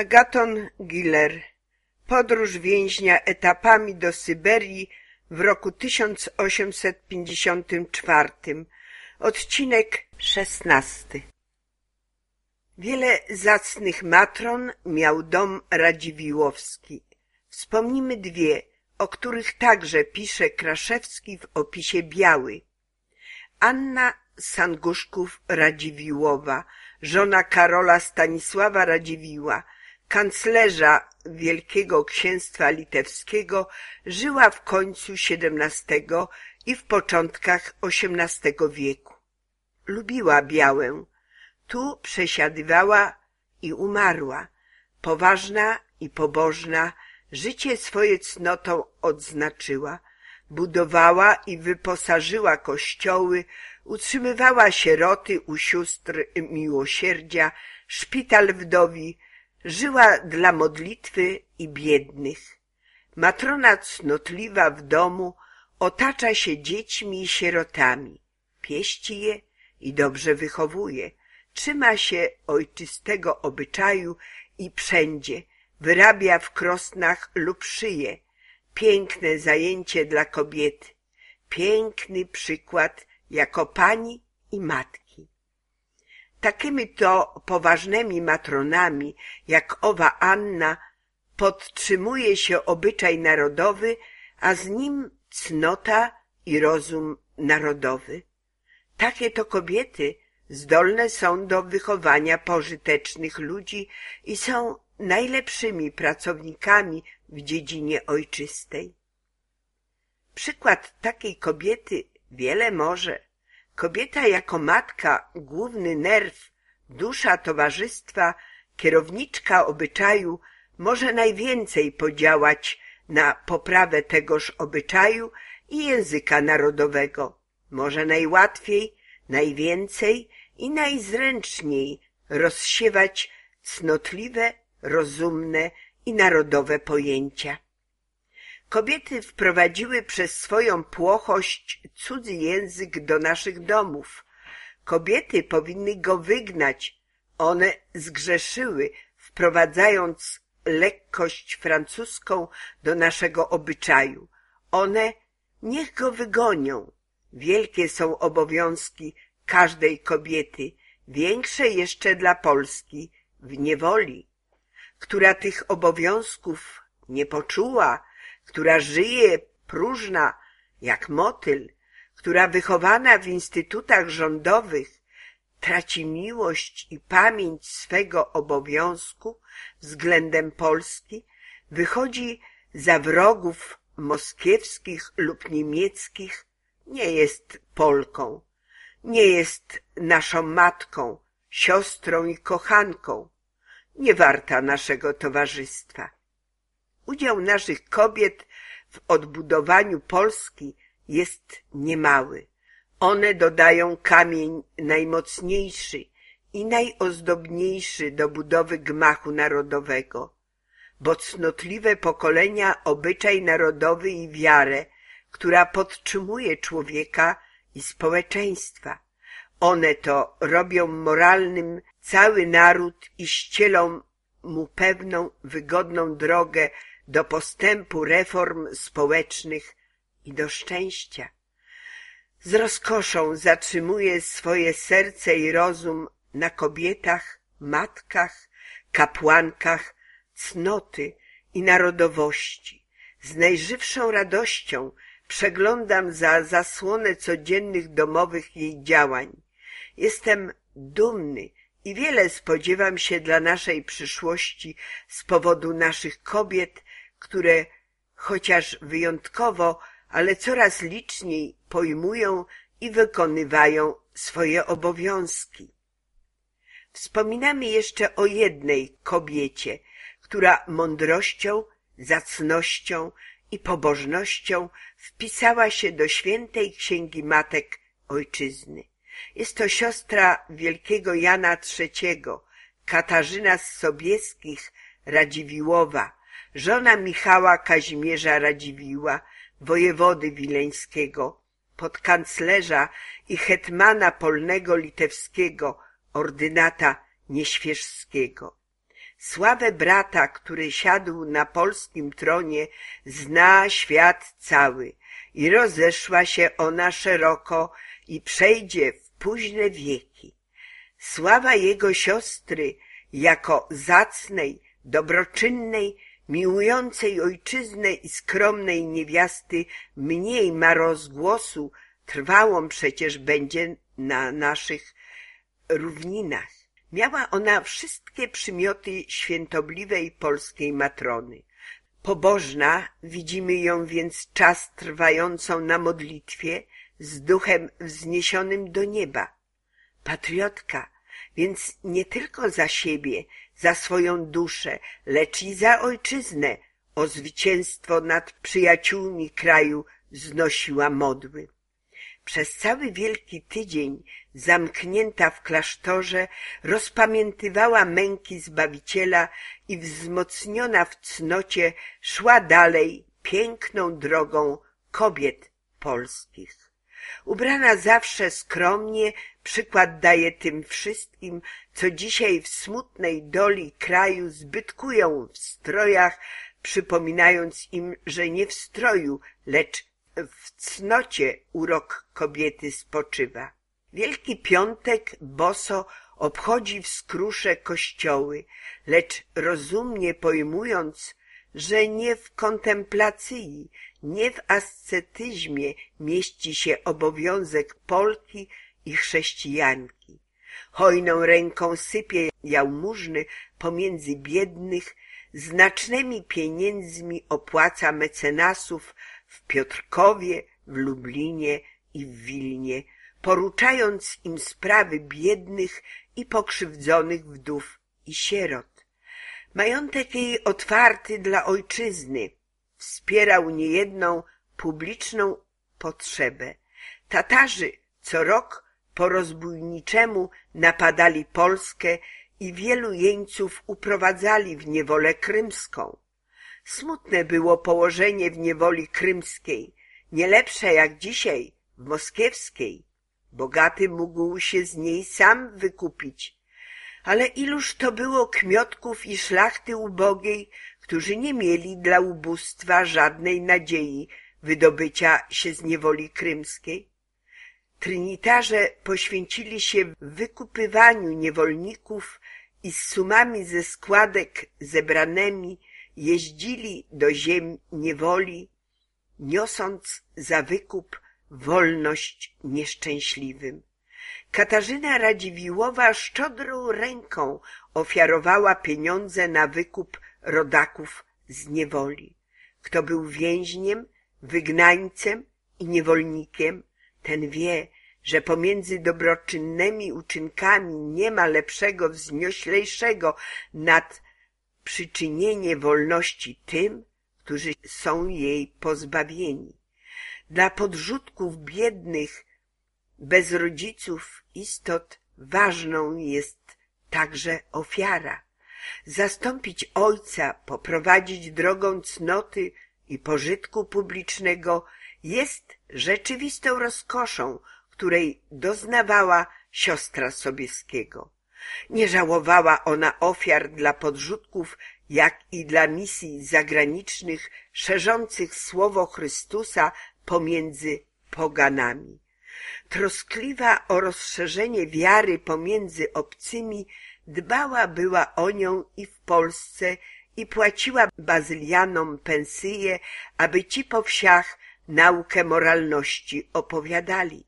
Agaton Giller Podróż więźnia etapami do Syberii w roku 1854 Odcinek szesnasty Wiele zacnych matron miał dom Radziwiłowski. Wspomnimy dwie, o których także pisze Kraszewski w opisie Biały. Anna Sanguszków-Radziwiłowa, żona Karola Stanisława Radziwiła, kanclerza Wielkiego Księstwa Litewskiego, żyła w końcu XVII i w początkach XVIII wieku. Lubiła Białę. Tu przesiadywała i umarła. Poważna i pobożna, życie swoje cnotą odznaczyła. Budowała i wyposażyła kościoły, utrzymywała sieroty u sióstr miłosierdzia, szpital wdowi, żyła dla modlitwy i biednych. Matrona cnotliwa w domu otacza się dziećmi i sierotami, pieści je i dobrze wychowuje, trzyma się ojczystego obyczaju i wszędzie, wyrabia w krosnach lub szyje, piękne zajęcie dla kobiety, piękny przykład jako pani i matki. Takimi to poważnymi matronami, jak owa Anna, podtrzymuje się obyczaj narodowy, a z nim cnota i rozum narodowy. Takie to kobiety zdolne są do wychowania pożytecznych ludzi i są najlepszymi pracownikami w dziedzinie ojczystej. Przykład takiej kobiety wiele może. Kobieta jako matka, główny nerw, dusza towarzystwa, kierowniczka obyczaju może najwięcej podziałać na poprawę tegoż obyczaju i języka narodowego. Może najłatwiej, najwięcej i najzręczniej rozsiewać cnotliwe, rozumne i narodowe pojęcia. Kobiety wprowadziły przez swoją płochość cudzy język do naszych domów. Kobiety powinny go wygnać. One zgrzeszyły, wprowadzając lekkość francuską do naszego obyczaju. One niech go wygonią. Wielkie są obowiązki każdej kobiety, większe jeszcze dla Polski, w niewoli, która tych obowiązków nie poczuła, która żyje próżna jak motyl, która wychowana w instytutach rządowych traci miłość i pamięć swego obowiązku względem Polski, wychodzi za wrogów moskiewskich lub niemieckich, nie jest Polką, nie jest naszą matką, siostrą i kochanką, nie warta naszego towarzystwa. Udział naszych kobiet w odbudowaniu Polski jest niemały. One dodają kamień najmocniejszy i najozdobniejszy do budowy gmachu narodowego, bo cnotliwe pokolenia obyczaj narodowy i wiarę, która podtrzymuje człowieka i społeczeństwa. One to robią moralnym cały naród i ścielą mu pewną, wygodną drogę do postępu reform społecznych i do szczęścia. Z rozkoszą zatrzymuje swoje serce i rozum na kobietach, matkach, kapłankach, cnoty i narodowości. Z najżywszą radością przeglądam za zasłonę codziennych domowych jej działań. Jestem dumny i wiele spodziewam się dla naszej przyszłości z powodu naszych kobiet, które chociaż wyjątkowo, ale coraz liczniej pojmują i wykonywają swoje obowiązki. Wspominamy jeszcze o jednej kobiecie, która mądrością, zacnością i pobożnością wpisała się do świętej księgi matek ojczyzny. Jest to siostra wielkiego Jana III, Katarzyna z Sobieskich Radziwiłowa, żona Michała Kazimierza Radziwiła, wojewody wileńskiego, podkanclerza i hetmana polnego litewskiego, ordynata Nieświeżskiego. Sławę brata, który siadł na polskim tronie, zna świat cały i rozeszła się ona szeroko i przejdzie w późne wieki. Sława jego siostry jako zacnej, dobroczynnej, miłującej ojczyznę i skromnej niewiasty mniej ma rozgłosu, trwałą przecież będzie na naszych równinach. Miała ona wszystkie przymioty świętobliwej polskiej matrony. Pobożna, widzimy ją więc czas trwającą na modlitwie, z duchem wzniesionym do nieba. Patriotka, więc nie tylko za siebie, za swoją duszę, lecz i za ojczyznę o zwycięstwo nad przyjaciółmi kraju znosiła modły. Przez cały Wielki Tydzień, zamknięta w klasztorze, rozpamiętywała męki Zbawiciela i wzmocniona w cnocie szła dalej piękną drogą kobiet polskich. Ubrana zawsze skromnie, przykład daje tym wszystkim, co dzisiaj w smutnej doli kraju zbytkują w strojach, przypominając im, że nie w stroju, lecz w cnocie urok kobiety spoczywa. Wielki Piątek boso obchodzi w skrusze kościoły, lecz rozumnie pojmując, że nie w kontemplacji, nie w ascetyzmie mieści się obowiązek Polki i chrześcijanki. Hojną ręką sypie jałmużny pomiędzy biednych, znacznymi pieniędzmi opłaca mecenasów w Piotrkowie, w Lublinie i w Wilnie, poruczając im sprawy biednych i pokrzywdzonych wdów i sierot. Majątek jej otwarty dla ojczyzny wspierał niejedną publiczną potrzebę. Tatarzy co rok po rozbójniczemu napadali Polskę i wielu jeńców uprowadzali w niewolę krymską. Smutne było położenie w niewoli krymskiej, nie lepsze jak dzisiaj w moskiewskiej. Bogaty mógł się z niej sam wykupić. Ale iluż to było kmiotków i szlachty ubogiej, którzy nie mieli dla ubóstwa żadnej nadziei wydobycia się z niewoli krymskiej. Trinitarze poświęcili się wykupywaniu niewolników i z sumami ze składek zebranymi jeździli do ziem niewoli, niosąc za wykup wolność nieszczęśliwym. Katarzyna Radziwiłowa szczodrą ręką ofiarowała pieniądze na wykup rodaków z niewoli. Kto był więźniem, wygnańcem i niewolnikiem, ten wie, że pomiędzy dobroczynnymi uczynkami nie ma lepszego, wznioślejszego nad przyczynienie wolności tym, którzy są jej pozbawieni. Dla podrzutków biednych, bez rodziców istot ważną jest także ofiara. Zastąpić ojca, poprowadzić drogą cnoty i pożytku publicznego jest rzeczywistą rozkoszą, której doznawała siostra Sobieskiego. Nie żałowała ona ofiar dla podrzutków, jak i dla misji zagranicznych szerzących słowo Chrystusa pomiędzy poganami. Troskliwa o rozszerzenie wiary pomiędzy obcymi, dbała była o nią i w Polsce i płaciła bazylianom pensyje, aby ci po wsiach naukę moralności opowiadali.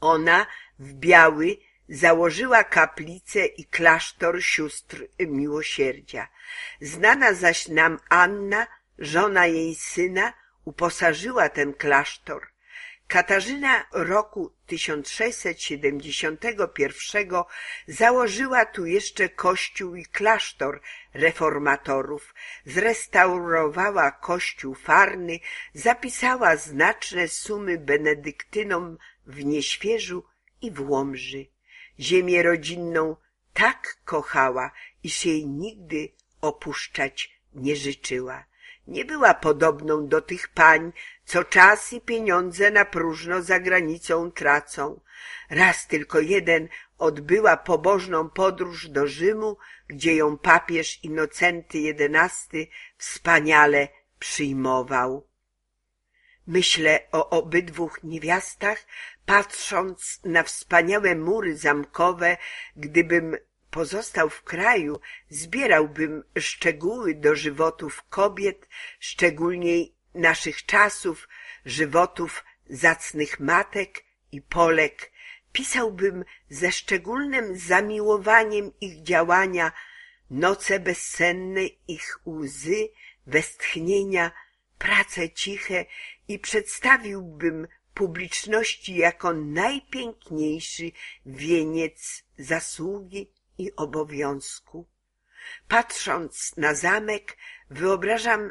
Ona w biały założyła kaplicę i klasztor sióstr miłosierdzia. Znana zaś nam Anna, żona jej syna, uposażyła ten klasztor. Katarzyna roku 1671 założyła tu jeszcze kościół i klasztor reformatorów, zrestaurowała kościół farny, zapisała znaczne sumy benedyktynom w Nieświeżu i w Łomży. Ziemię rodzinną tak kochała, iż jej nigdy opuszczać nie życzyła. Nie była podobną do tych pań, co czas i pieniądze na próżno za granicą tracą, Raz tylko jeden odbyła pobożną podróż do Rzymu, gdzie ją papież Innocenty XI wspaniale przyjmował. Myślę o obydwu niewiastach, patrząc na wspaniałe mury zamkowe, gdybym pozostał w kraju, zbierałbym szczegóły do żywotów kobiet, szczególnie naszych czasów, żywotów zacnych matek i Polek, pisałbym ze szczególnym zamiłowaniem ich działania, noce bezsenne ich łzy, westchnienia, prace ciche i przedstawiłbym publiczności jako najpiękniejszy wieniec zasługi i obowiązku. Patrząc na zamek, wyobrażam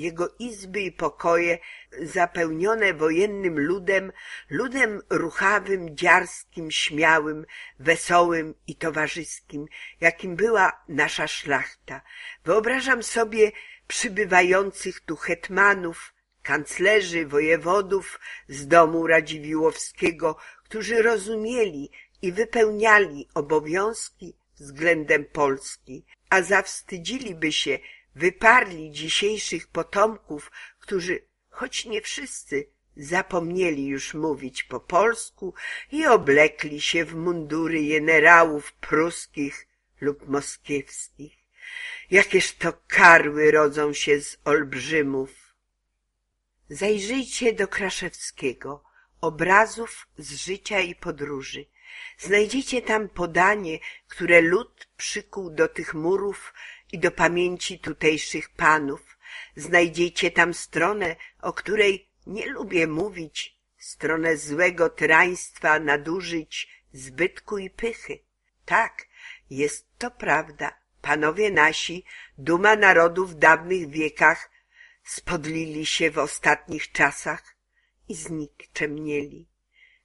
jego izby i pokoje zapełnione wojennym ludem, ludem ruchawym, dziarskim, śmiałym, wesołym i towarzyskim, jakim była nasza szlachta. Wyobrażam sobie przybywających tu hetmanów, kanclerzy, wojewodów z domu Radziwiłowskiego, którzy rozumieli i wypełniali obowiązki względem Polski, a zawstydziliby się, wyparli dzisiejszych potomków, którzy, choć nie wszyscy, zapomnieli już mówić po polsku i oblekli się w mundury generałów pruskich lub moskiewskich. Jakież to karły rodzą się z olbrzymów. Zajrzyjcie do Kraszewskiego, obrazów z życia i podróży. Znajdziecie tam podanie, które lud przykuł do tych murów i do pamięci tutejszych panów. Znajdziecie tam stronę, o której nie lubię mówić, stronę złego tyraństwa, nadużyć, zbytku i pychy. Tak, jest to prawda. Panowie nasi, duma narodu w dawnych wiekach, spodlili się w ostatnich czasach i znikczemnieli.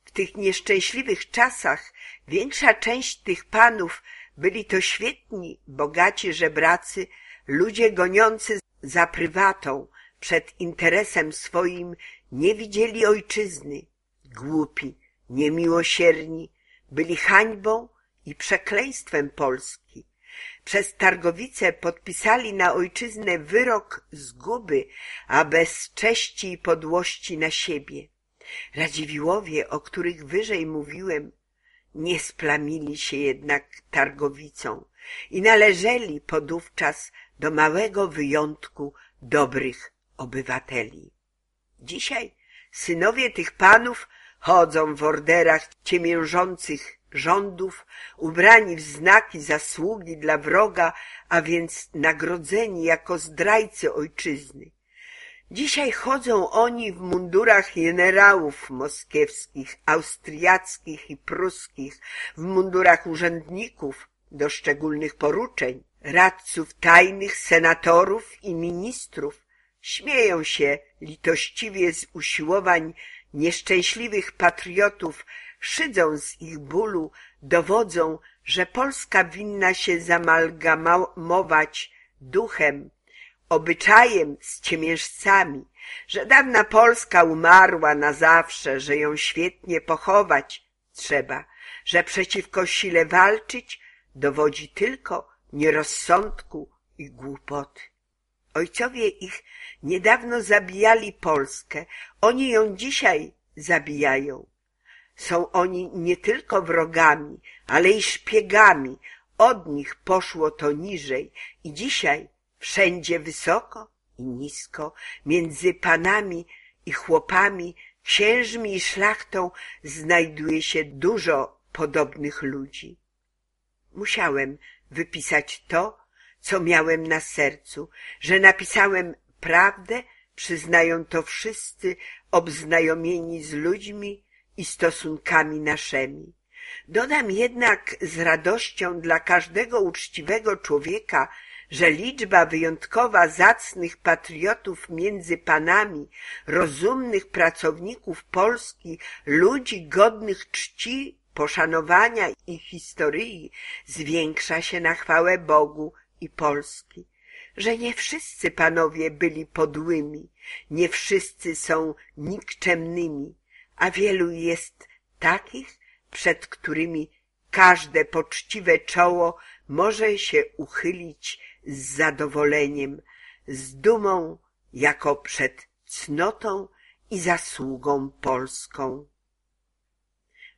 W tych nieszczęśliwych czasach większa część tych panów byli to świetni, bogaci żebracy, ludzie goniący za prywatą, przed interesem swoim, nie widzieli ojczyzny, głupi, niemiłosierni, byli hańbą i przekleństwem Polski. Przez Targowice podpisali na ojczyznę wyrok zguby, a bez cześci i podłości na siebie. Radziwiłowie, o których wyżej mówiłem, nie splamili się jednak targowicą i należeli podówczas do małego wyjątku dobrych obywateli. Dzisiaj synowie tych panów chodzą w orderach ciemiężących rządów, ubrani w znaki zasługi dla wroga, a więc nagrodzeni jako zdrajcy ojczyzny. Dzisiaj chodzą oni w mundurach generałów moskiewskich, austriackich i pruskich, w mundurach urzędników do szczególnych poruczeń, radców tajnych, senatorów i ministrów. Śmieją się litościwie z usiłowań nieszczęśliwych patriotów, szydzą z ich bólu, dowodzą, że Polska winna się zamalgamować duchem, obyczajem z ciemiężcami, że dawna Polska umarła na zawsze, że ją świetnie pochować trzeba, że przeciwko sile walczyć dowodzi tylko nierozsądku i głupoty. Ojcowie ich niedawno zabijali Polskę, oni ją dzisiaj zabijają. Są oni nie tylko wrogami, ale i szpiegami. Od nich poszło to niżej i dzisiaj wszędzie wysoko i nisko, między panami i chłopami, księżmi i szlachtą znajduje się dużo podobnych ludzi. Musiałem wypisać to, co miałem na sercu, że napisałem prawdę, przyznają to wszyscy obznajomieni z ludźmi i stosunkami naszymi. Dodam jednak z radością dla każdego uczciwego człowieka, że liczba wyjątkowa zacnych patriotów między panami, rozumnych pracowników Polski, ludzi godnych czci, poszanowania i historii zwiększa się na chwałę Bogu i Polski. Że nie wszyscy panowie byli podłymi, nie wszyscy są nikczemnymi, a wielu jest takich, przed którymi każde poczciwe czoło może się uchylić z zadowoleniem, z dumą jako przed cnotą i zasługą polską.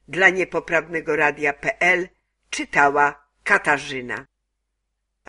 Dla niepoprawnego radia.pl czytała Katarzyna.